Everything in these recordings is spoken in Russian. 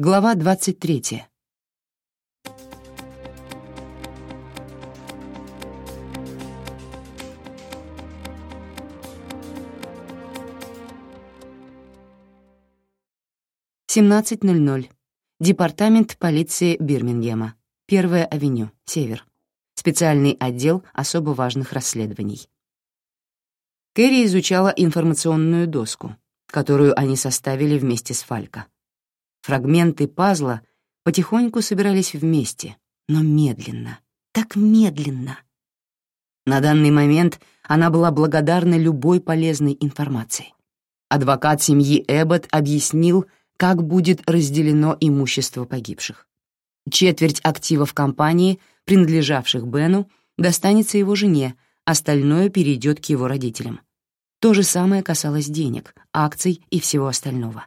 Глава 23. Семнадцать ноль ноль. Департамент полиции Бирмингема. Первая авеню, Север. Специальный отдел особо важных расследований. Кэрри изучала информационную доску, которую они составили вместе с Фалько. Фрагменты пазла потихоньку собирались вместе, но медленно, так медленно. На данный момент она была благодарна любой полезной информации. Адвокат семьи Эббот объяснил, как будет разделено имущество погибших. Четверть активов компании, принадлежавших Бену, достанется его жене, остальное перейдет к его родителям. То же самое касалось денег, акций и всего остального.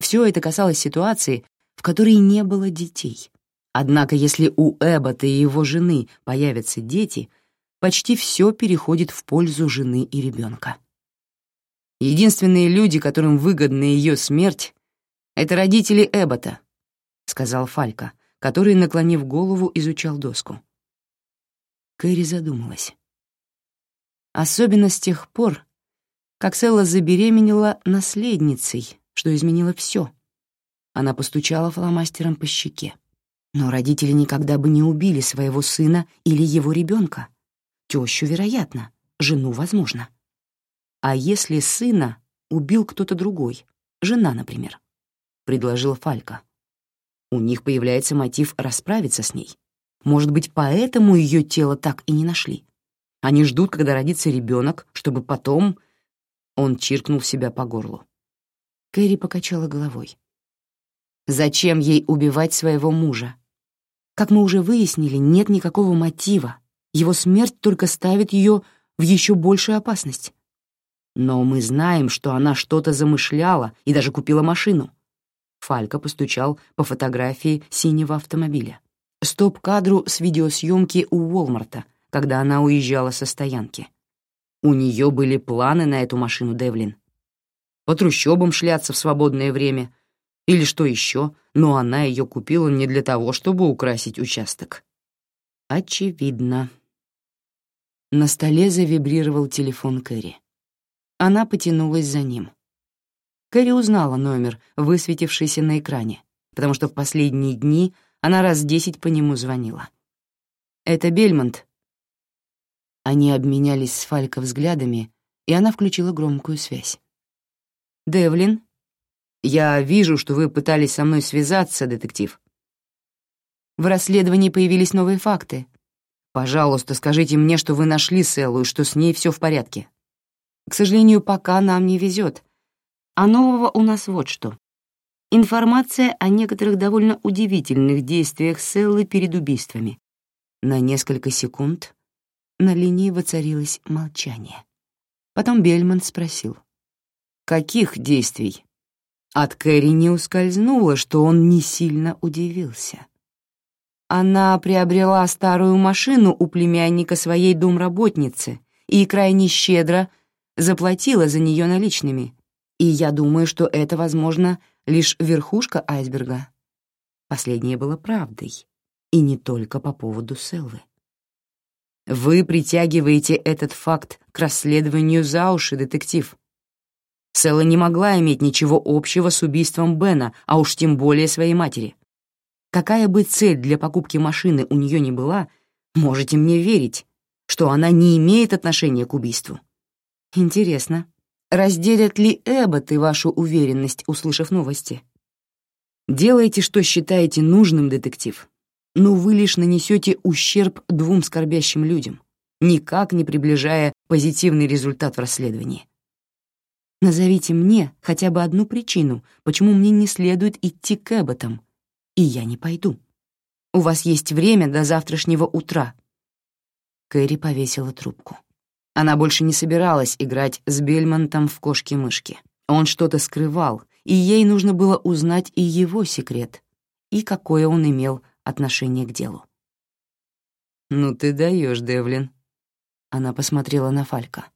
Все это касалось ситуации, в которой не было детей. Однако если у Эббота и его жены появятся дети, почти все переходит в пользу жены и ребенка. Единственные люди, которым выгодна ее смерть, — это родители Эббота, — сказал Фалька, который, наклонив голову, изучал доску. Кэрри задумалась. Особенно с тех пор, как Селла забеременела наследницей, что изменило все. Она постучала фломастером по щеке. Но родители никогда бы не убили своего сына или его ребенка. Тещу, вероятно, жену, возможно. А если сына убил кто-то другой, жена, например, предложил Фалька. У них появляется мотив расправиться с ней. Может быть, поэтому ее тело так и не нашли. Они ждут, когда родится ребенок, чтобы потом он чиркнул себя по горлу. Кэрри покачала головой. Зачем ей убивать своего мужа? Как мы уже выяснили, нет никакого мотива. Его смерть только ставит ее в еще большую опасность. Но мы знаем, что она что-то замышляла и даже купила машину. Фалька постучал по фотографии синего автомобиля. Стоп-кадру с видеосъемки у Уолмарта, когда она уезжала со стоянки. У нее были планы на эту машину, Девлин. По трущобам шляться в свободное время или что еще, но она ее купила не для того, чтобы украсить участок. Очевидно. На столе завибрировал телефон Кэрри. Она потянулась за ним. Кэрри узнала номер, высветившийся на экране, потому что в последние дни она раз десять по нему звонила. «Это Бельмонт», они обменялись с Фалько взглядами, и она включила громкую связь. «Девлин, я вижу, что вы пытались со мной связаться, детектив. В расследовании появились новые факты. Пожалуйста, скажите мне, что вы нашли Селлу и что с ней все в порядке. К сожалению, пока нам не везет. А нового у нас вот что. Информация о некоторых довольно удивительных действиях Селлы перед убийствами. На несколько секунд на линии воцарилось молчание. Потом Бельман спросил. «Каких действий?» От Кэрри не ускользнуло, что он не сильно удивился. Она приобрела старую машину у племянника своей домработницы и крайне щедро заплатила за нее наличными. И я думаю, что это, возможно, лишь верхушка айсберга. Последнее было правдой, и не только по поводу Селвы. Вы притягиваете этот факт к расследованию за уши, детектив. Села не могла иметь ничего общего с убийством Бена, а уж тем более своей матери. Какая бы цель для покупки машины у нее ни была, можете мне верить, что она не имеет отношения к убийству. Интересно, разделят ли Эббот и вашу уверенность, услышав новости? Делайте, что считаете нужным, детектив но вы лишь нанесете ущерб двум скорбящим людям, никак не приближая позитивный результат в расследовании. Назовите мне хотя бы одну причину, почему мне не следует идти к Эбботам, и я не пойду. У вас есть время до завтрашнего утра. Кэрри повесила трубку. Она больше не собиралась играть с Бельмонтом в кошки-мышки. Он что-то скрывал, и ей нужно было узнать и его секрет, и какое он имел отношение к делу. «Ну ты даешь, Девлин», — она посмотрела на Фалька.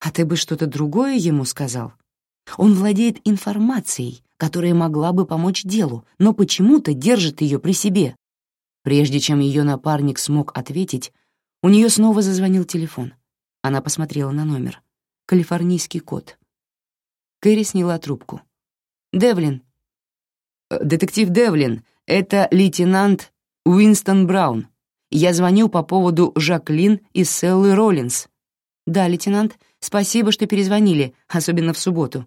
«А ты бы что-то другое ему сказал? Он владеет информацией, которая могла бы помочь делу, но почему-то держит ее при себе. Прежде чем ее напарник смог ответить, у нее снова зазвонил телефон. Она посмотрела на номер. Калифорнийский код. Кэрри сняла трубку. «Девлин». «Э, «Детектив Девлин, это лейтенант Уинстон Браун. Я звоню по поводу Жаклин и Селлы Роллинс». «Да, лейтенант, спасибо, что перезвонили, особенно в субботу».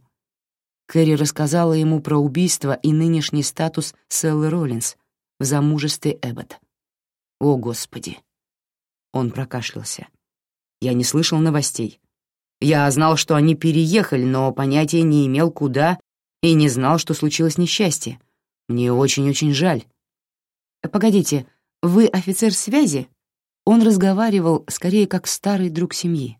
Кэрри рассказала ему про убийство и нынешний статус Селлы Роллинс в замужестве Эббот. «О, Господи!» Он прокашлялся. «Я не слышал новостей. Я знал, что они переехали, но понятия не имел, куда, и не знал, что случилось несчастье. Мне очень-очень жаль». «Погодите, вы офицер связи?» Он разговаривал скорее как старый друг семьи.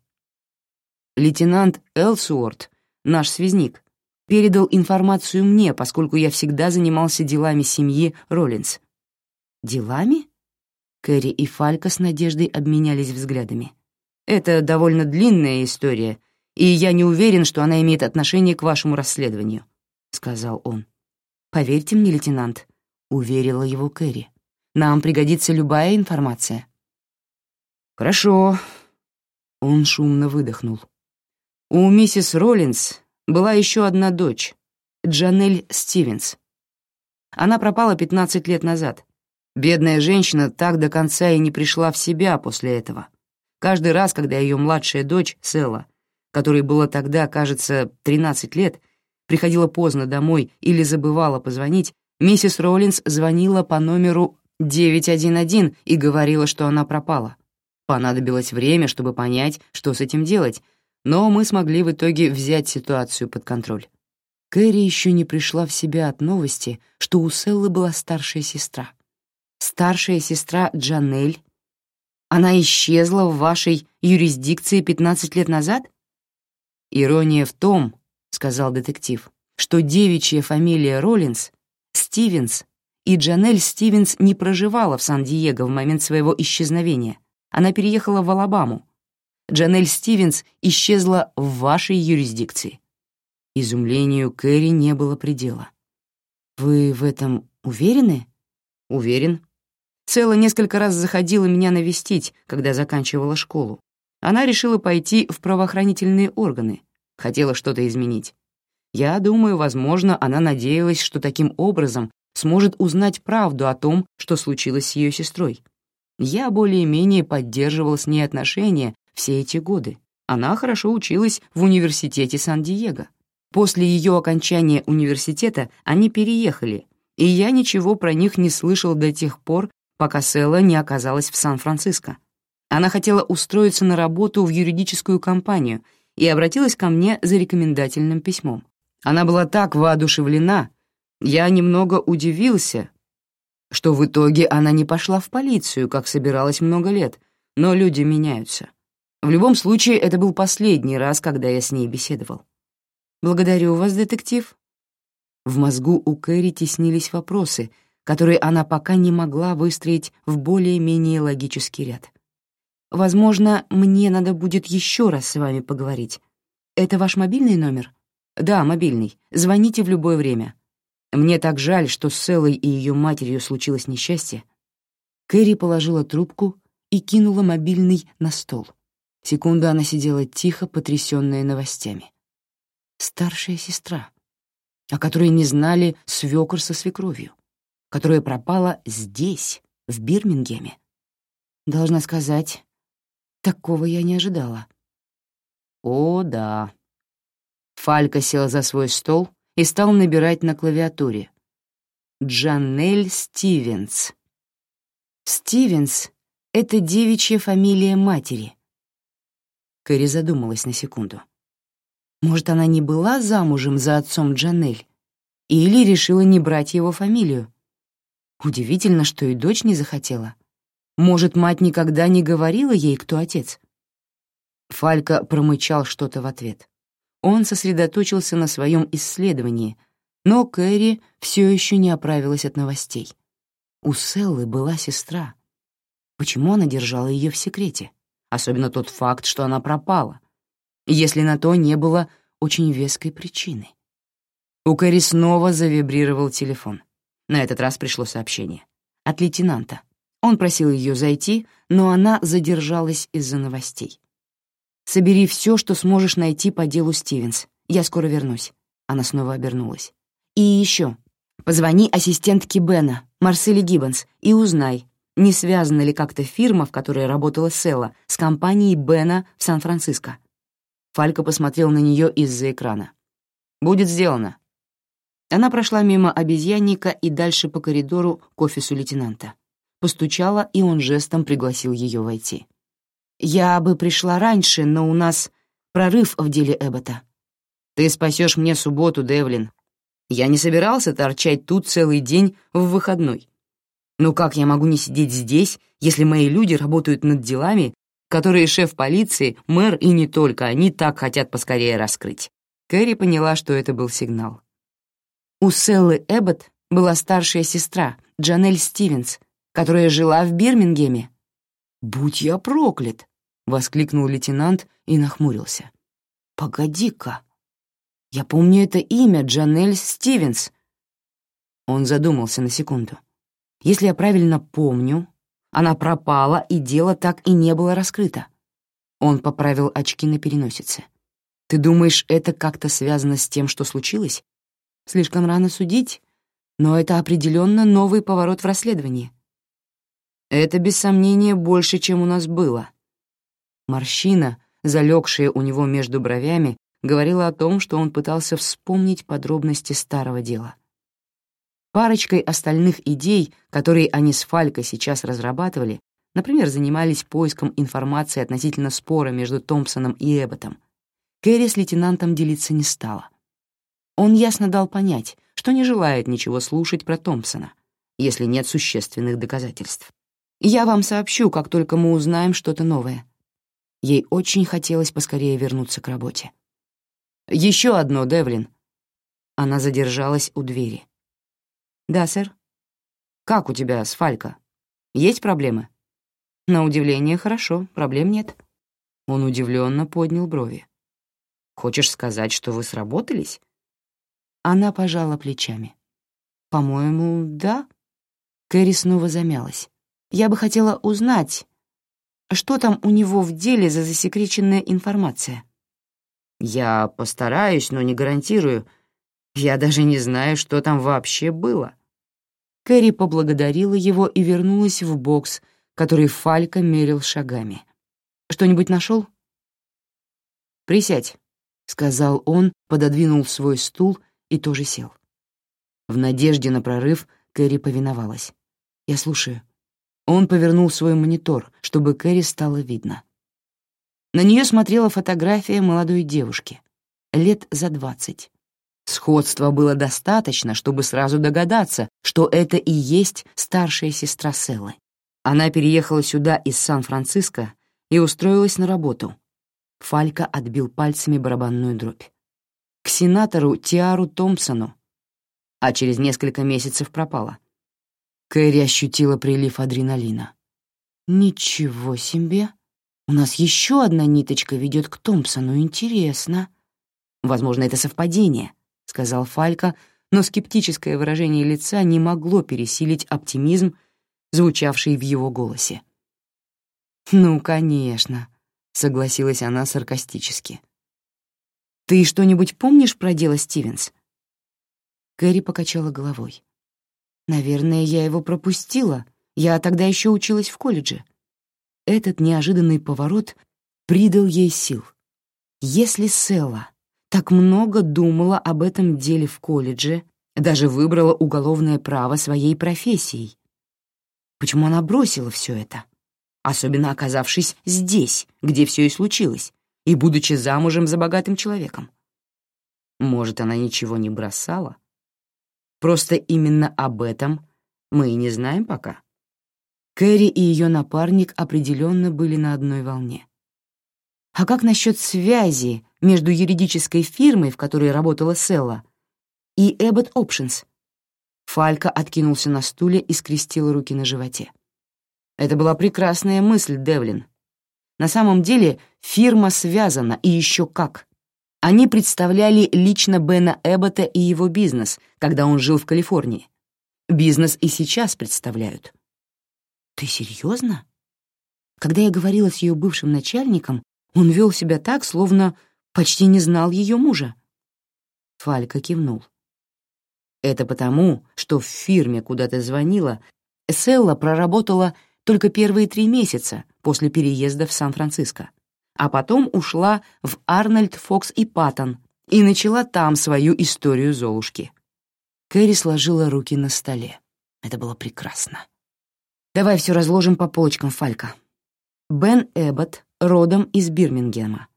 Лейтенант Элсуорт, наш связник, передал информацию мне, поскольку я всегда занимался делами семьи Роллинс. «Делами?» Кэрри и Фалька с Надеждой обменялись взглядами. «Это довольно длинная история, и я не уверен, что она имеет отношение к вашему расследованию», — сказал он. «Поверьте мне, лейтенант», — уверила его Кэрри. «Нам пригодится любая информация». «Хорошо», — он шумно выдохнул. «У миссис Роллинс была еще одна дочь, Джанель Стивенс. Она пропала 15 лет назад. Бедная женщина так до конца и не пришла в себя после этого. Каждый раз, когда ее младшая дочь, Села, которой было тогда, кажется, 13 лет, приходила поздно домой или забывала позвонить, миссис Роллинс звонила по номеру 911 и говорила, что она пропала. Понадобилось время, чтобы понять, что с этим делать, но мы смогли в итоге взять ситуацию под контроль. Кэрри еще не пришла в себя от новости, что у Селлы была старшая сестра. Старшая сестра Джанель. Она исчезла в вашей юрисдикции 15 лет назад? Ирония в том, — сказал детектив, — что девичья фамилия Роллинс, Стивенс, и Джанель Стивенс не проживала в Сан-Диего в момент своего исчезновения. Она переехала в Алабаму, Джанель Стивенс исчезла в вашей юрисдикции». Изумлению Кэрри не было предела. «Вы в этом уверены?» «Уверен». Цела несколько раз заходила меня навестить, когда заканчивала школу. Она решила пойти в правоохранительные органы, хотела что-то изменить. Я думаю, возможно, она надеялась, что таким образом сможет узнать правду о том, что случилось с ее сестрой. Я более-менее поддерживал с ней отношения все эти годы. Она хорошо училась в университете Сан-Диего. После ее окончания университета они переехали, и я ничего про них не слышал до тех пор, пока Села не оказалась в Сан-Франциско. Она хотела устроиться на работу в юридическую компанию и обратилась ко мне за рекомендательным письмом. Она была так воодушевлена, я немного удивился, что в итоге она не пошла в полицию, как собиралась много лет, но люди меняются. В любом случае, это был последний раз, когда я с ней беседовал. «Благодарю вас, детектив». В мозгу у Кэрри теснились вопросы, которые она пока не могла выстроить в более-менее логический ряд. «Возможно, мне надо будет еще раз с вами поговорить. Это ваш мобильный номер?» «Да, мобильный. Звоните в любое время. Мне так жаль, что с Эллой и ее матерью случилось несчастье». Кэрри положила трубку и кинула мобильный на стол. Секунду она сидела тихо, потрясённая новостями. Старшая сестра, о которой не знали свёкор со свекровью, которая пропала здесь, в Бирмингеме. Должна сказать, такого я не ожидала. О, да. Фалька сел за свой стол и стал набирать на клавиатуре. Джанель Стивенс. Стивенс — это девичья фамилия матери — Кэрри задумалась на секунду. Может, она не была замужем за отцом Джанель? Или решила не брать его фамилию? Удивительно, что и дочь не захотела. Может, мать никогда не говорила ей, кто отец? Фалька промычал что-то в ответ. Он сосредоточился на своем исследовании, но Кэрри все еще не оправилась от новостей. У Селлы была сестра. Почему она держала ее в секрете? Особенно тот факт, что она пропала, если на то не было очень веской причины. У Кэрри снова завибрировал телефон. На этот раз пришло сообщение. От лейтенанта. Он просил ее зайти, но она задержалась из-за новостей. «Собери все, что сможешь найти по делу Стивенс. Я скоро вернусь». Она снова обернулась. «И еще. Позвони ассистентке Бена, Марселе Гиббонс, и узнай, не связана ли как-то фирма, в которой работала Селла, с компанией Бена в Сан-Франциско. Фалька посмотрел на нее из-за экрана. «Будет сделано». Она прошла мимо обезьянника и дальше по коридору к офису лейтенанта. Постучала, и он жестом пригласил ее войти. «Я бы пришла раньше, но у нас прорыв в деле Эббота». «Ты спасешь мне субботу, Девлин. Я не собирался торчать тут целый день в выходной. Ну как я могу не сидеть здесь, если мои люди работают над делами, которые шеф полиции, мэр и не только они так хотят поскорее раскрыть? Кэрри поняла, что это был сигнал. У Селлы Эббот была старшая сестра, Джанель Стивенс, которая жила в Бирмингеме. «Будь я проклят!» — воскликнул лейтенант и нахмурился. «Погоди-ка! Я помню это имя, Джанель Стивенс!» Он задумался на секунду. Если я правильно помню, она пропала, и дело так и не было раскрыто. Он поправил очки на переносице. Ты думаешь, это как-то связано с тем, что случилось? Слишком рано судить, но это определенно новый поворот в расследовании. Это, без сомнения, больше, чем у нас было. Морщина, залегшая у него между бровями, говорила о том, что он пытался вспомнить подробности старого дела. Парочкой остальных идей, которые они с Фалькой сейчас разрабатывали, например, занимались поиском информации относительно спора между Томпсоном и Эбботом, Кэрри с лейтенантом делиться не стала. Он ясно дал понять, что не желает ничего слушать про Томпсона, если нет существенных доказательств. «Я вам сообщу, как только мы узнаем что-то новое». Ей очень хотелось поскорее вернуться к работе. «Еще одно, Девлин». Она задержалась у двери. «Да, сэр». «Как у тебя с Фалько? Есть проблемы?» «На удивление, хорошо, проблем нет». Он удивленно поднял брови. «Хочешь сказать, что вы сработались?» Она пожала плечами. «По-моему, да». Кэрри снова замялась. «Я бы хотела узнать, что там у него в деле за засекреченная информация?» «Я постараюсь, но не гарантирую. Я даже не знаю, что там вообще было». Кэрри поблагодарила его и вернулась в бокс, который Фалька мерил шагами. «Что-нибудь нашел?» «Присядь», — сказал он, пододвинул свой стул и тоже сел. В надежде на прорыв Кэрри повиновалась. «Я слушаю». Он повернул свой монитор, чтобы Кэрри стало видно. На нее смотрела фотография молодой девушки, лет за двадцать. Сходства было достаточно, чтобы сразу догадаться, что это и есть старшая сестра Селлы. Она переехала сюда из Сан-Франциско и устроилась на работу. Фалька отбил пальцами барабанную дробь. К сенатору Тиару Томпсону, а через несколько месяцев пропала. Кэрри ощутила прилив адреналина. «Ничего себе! У нас еще одна ниточка ведет к Томпсону, интересно. Возможно, это совпадение» сказал Фалька, но скептическое выражение лица не могло пересилить оптимизм, звучавший в его голосе. «Ну, конечно», — согласилась она саркастически. «Ты что-нибудь помнишь про дело Стивенс?» Кэрри покачала головой. «Наверное, я его пропустила. Я тогда еще училась в колледже». Этот неожиданный поворот придал ей сил. Если Селла так много думала об этом деле в колледже, даже выбрала уголовное право своей профессией. Почему она бросила все это? Особенно оказавшись здесь, где все и случилось, и будучи замужем за богатым человеком. Может, она ничего не бросала? Просто именно об этом мы и не знаем пока. Кэрри и ее напарник определенно были на одной волне. А как насчет связи между юридической фирмой, в которой работала Селла, и Эббот Options? Фалька откинулся на стуле и скрестил руки на животе. Это была прекрасная мысль, Девлин. На самом деле фирма связана, и еще как. Они представляли лично Бена Эббота и его бизнес, когда он жил в Калифорнии. Бизнес и сейчас представляют. Ты серьезно? Когда я говорила с ее бывшим начальником, он вел себя так, словно почти не знал ее мужа. Фалька кивнул. Это потому, что в фирме, куда ты звонила, Селла проработала только первые три месяца после переезда в Сан-Франциско, а потом ушла в Арнольд, Фокс и Паттон и начала там свою историю Золушки. Кэрри сложила руки на столе. Это было прекрасно. «Давай все разложим по полочкам, Фалька. Бен Эббот родом из Бирмингема,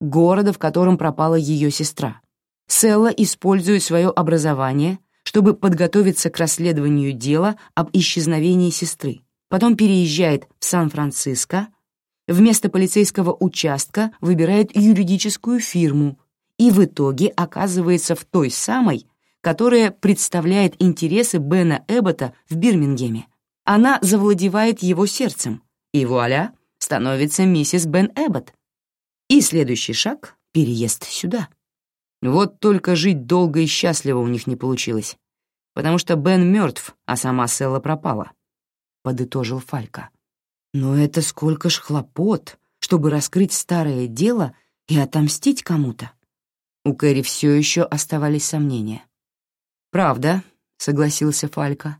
города, в котором пропала ее сестра. Селла использует свое образование — чтобы подготовиться к расследованию дела об исчезновении сестры. Потом переезжает в Сан-Франциско, вместо полицейского участка выбирает юридическую фирму и в итоге оказывается в той самой, которая представляет интересы Бена Эббота в Бирмингеме. Она завладевает его сердцем, и вуаля, становится миссис Бен Эббот. И следующий шаг — переезд сюда. Вот только жить долго и счастливо у них не получилось, потому что Бен мертв, а сама Селла пропала», — подытожил Фалька. «Но это сколько ж хлопот, чтобы раскрыть старое дело и отомстить кому-то». У Кэрри все еще оставались сомнения. «Правда», — согласился Фалька.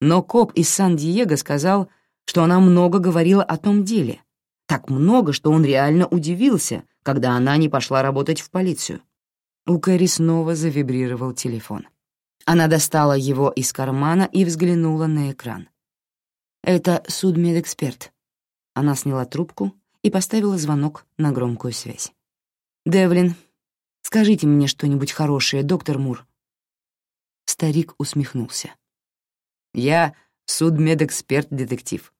«Но коп из Сан-Диего сказал, что она много говорила о том деле. Так много, что он реально удивился, когда она не пошла работать в полицию. У Кэрри снова завибрировал телефон. Она достала его из кармана и взглянула на экран. «Это судмедэксперт». Она сняла трубку и поставила звонок на громкую связь. «Девлин, скажите мне что-нибудь хорошее, доктор Мур». Старик усмехнулся. «Я судмедэксперт-детектив.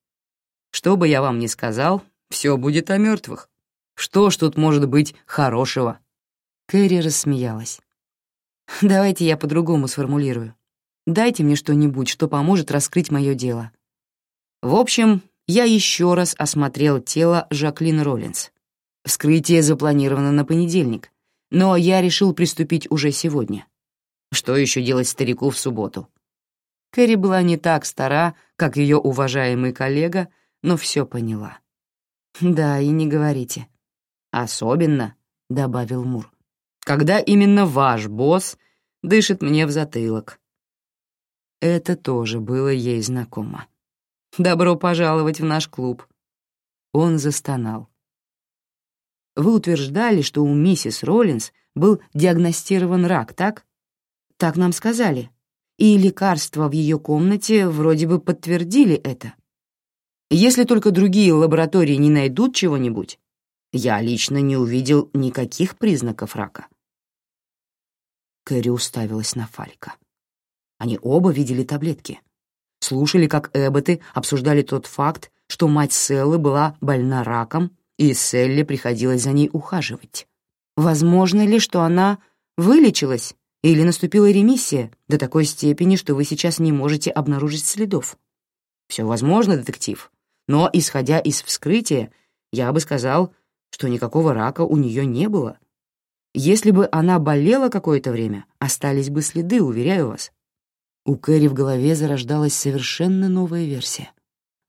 Что бы я вам ни сказал, все будет о мертвых. Что ж тут может быть хорошего?» Кэрри рассмеялась. «Давайте я по-другому сформулирую. Дайте мне что-нибудь, что поможет раскрыть мое дело». В общем, я еще раз осмотрел тело Жаклин Роллинс. Вскрытие запланировано на понедельник, но я решил приступить уже сегодня. Что еще делать старику в субботу? Кэрри была не так стара, как ее уважаемый коллега, но все поняла. «Да, и не говорите». «Особенно», — добавил Мур, когда именно ваш босс дышит мне в затылок. Это тоже было ей знакомо. «Добро пожаловать в наш клуб». Он застонал. «Вы утверждали, что у миссис Роллинс был диагностирован рак, так? Так нам сказали. И лекарства в ее комнате вроде бы подтвердили это. Если только другие лаборатории не найдут чего-нибудь, я лично не увидел никаких признаков рака. Кэрри уставилась на Фалька. Они оба видели таблетки. Слушали, как Эбботы обсуждали тот факт, что мать Селлы была больна раком, и Селле приходилось за ней ухаживать. Возможно ли, что она вылечилась или наступила ремиссия до такой степени, что вы сейчас не можете обнаружить следов? Все возможно, детектив, но, исходя из вскрытия, я бы сказал, что никакого рака у нее не было. Если бы она болела какое-то время, остались бы следы, уверяю вас. У Кэрри в голове зарождалась совершенно новая версия.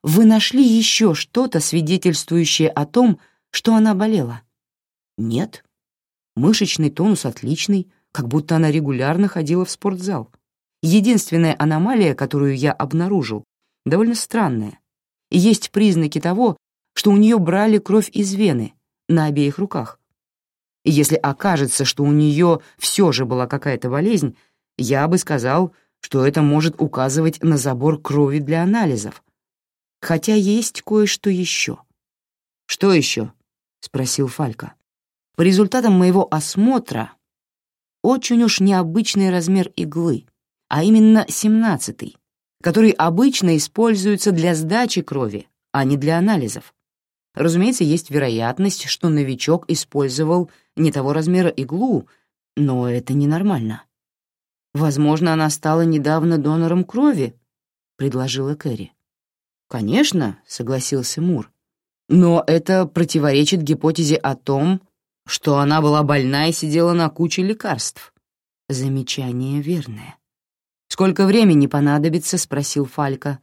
Вы нашли еще что-то, свидетельствующее о том, что она болела? Нет. Мышечный тонус отличный, как будто она регулярно ходила в спортзал. Единственная аномалия, которую я обнаружил, довольно странная. Есть признаки того, что у нее брали кровь из вены на обеих руках. И если окажется, что у нее все же была какая-то болезнь, я бы сказал, что это может указывать на забор крови для анализов. Хотя есть кое-что еще. «Что еще?» — спросил Фалька. «По результатам моего осмотра очень уж необычный размер иглы, а именно семнадцатый, который обычно используется для сдачи крови, а не для анализов. Разумеется, есть вероятность, что новичок использовал не того размера иглу, но это ненормально. «Возможно, она стала недавно донором крови», — предложила Кэрри. «Конечно», — согласился Мур. «Но это противоречит гипотезе о том, что она была больна и сидела на куче лекарств. Замечание верное. «Сколько времени понадобится?» — спросил Фалька.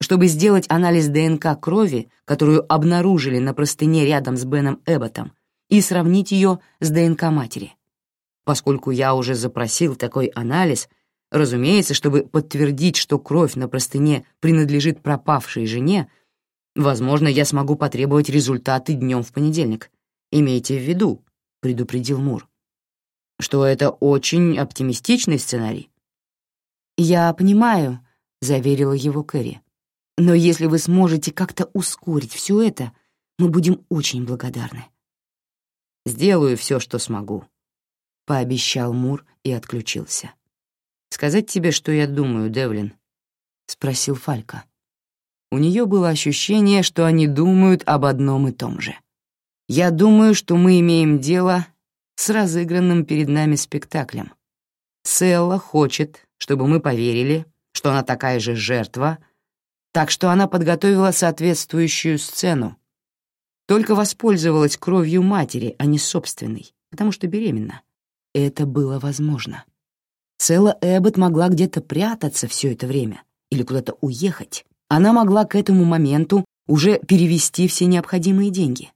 «Чтобы сделать анализ ДНК крови, которую обнаружили на простыне рядом с Беном Эбботом, и сравнить ее с ДНК матери. Поскольку я уже запросил такой анализ, разумеется, чтобы подтвердить, что кровь на простыне принадлежит пропавшей жене, возможно, я смогу потребовать результаты днем в понедельник. Имейте в виду, — предупредил Мур, — что это очень оптимистичный сценарий. «Я понимаю», — заверила его Кэрри. «Но если вы сможете как-то ускорить все это, мы будем очень благодарны». «Сделаю все, что смогу», — пообещал Мур и отключился. «Сказать тебе, что я думаю, Девлин?» — спросил Фалька. У нее было ощущение, что они думают об одном и том же. «Я думаю, что мы имеем дело с разыгранным перед нами спектаклем. Селла хочет, чтобы мы поверили, что она такая же жертва, так что она подготовила соответствующую сцену. Только воспользовалась кровью матери, а не собственной, потому что беременна. Это было возможно. Села Эббот могла где-то прятаться все это время или куда-то уехать. Она могла к этому моменту уже перевести все необходимые деньги.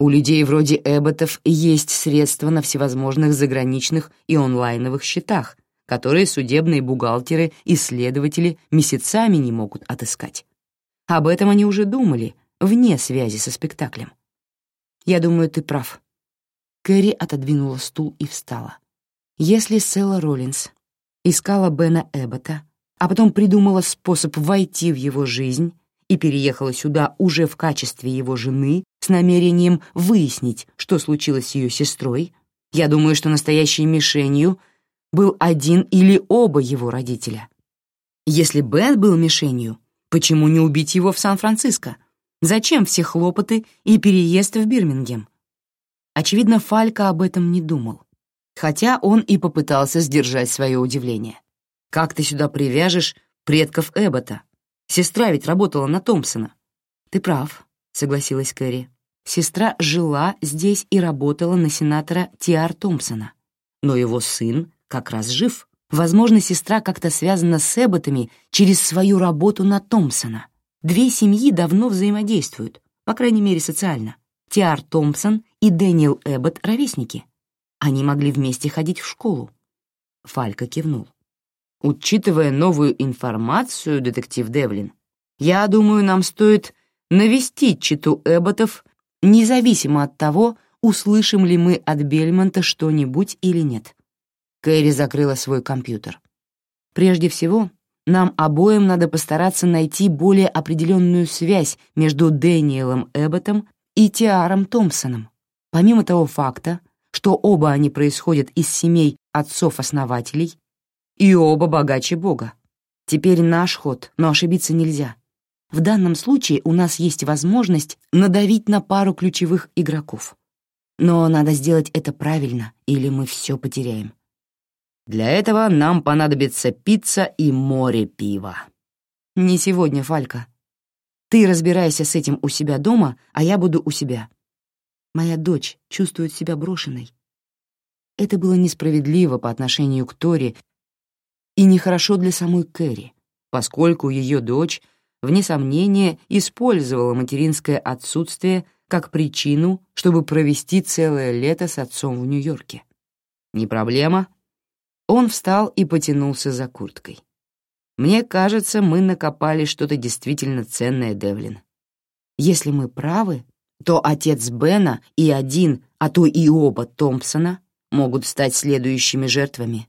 У людей вроде Эбботов есть средства на всевозможных заграничных и онлайновых счетах, которые судебные бухгалтеры и следователи месяцами не могут отыскать. Об этом они уже думали, вне связи со спектаклем. «Я думаю, ты прав». Кэрри отодвинула стул и встала. Если Селла Роллинс искала Бена Эббота, а потом придумала способ войти в его жизнь и переехала сюда уже в качестве его жены с намерением выяснить, что случилось с ее сестрой, я думаю, что настоящей мишенью — был один или оба его родителя. Если Бен был мишенью, почему не убить его в Сан-Франциско? Зачем все хлопоты и переезд в Бирмингем? Очевидно, Фалька об этом не думал, хотя он и попытался сдержать свое удивление. «Как ты сюда привяжешь предков Эббота? Сестра ведь работала на Томпсона». «Ты прав», — согласилась Кэрри. Сестра жила здесь и работала на сенатора Тиар Томпсона, но его сын как раз жив. Возможно, сестра как-то связана с Эбботами через свою работу на Томпсона. Две семьи давно взаимодействуют, по крайней мере, социально. Тиар Томпсон и Дэниел Эббот — ровесники. Они могли вместе ходить в школу. Фалька кивнул. Учитывая новую информацию, детектив Девлин, я думаю, нам стоит навестить читу Эбботов, независимо от того, услышим ли мы от Бельмонта что-нибудь или нет. Кэрри закрыла свой компьютер. Прежде всего, нам обоим надо постараться найти более определенную связь между Дэниелом Эбботом и Тиаром Томпсоном. Помимо того факта, что оба они происходят из семей отцов-основателей, и оба богаче Бога. Теперь наш ход, но ошибиться нельзя. В данном случае у нас есть возможность надавить на пару ключевых игроков. Но надо сделать это правильно, или мы все потеряем. Для этого нам понадобится пицца и море пива. Не сегодня, Фалька. Ты разбирайся с этим у себя дома, а я буду у себя. Моя дочь чувствует себя брошенной. Это было несправедливо по отношению к Тори и нехорошо для самой Кэрри, поскольку ее дочь, вне сомнения, использовала материнское отсутствие как причину, чтобы провести целое лето с отцом в Нью-Йорке. Не проблема, он встал и потянулся за курткой. «Мне кажется, мы накопали что-то действительно ценное, Девлин. Если мы правы, то отец Бена и один, а то и оба Томпсона могут стать следующими жертвами.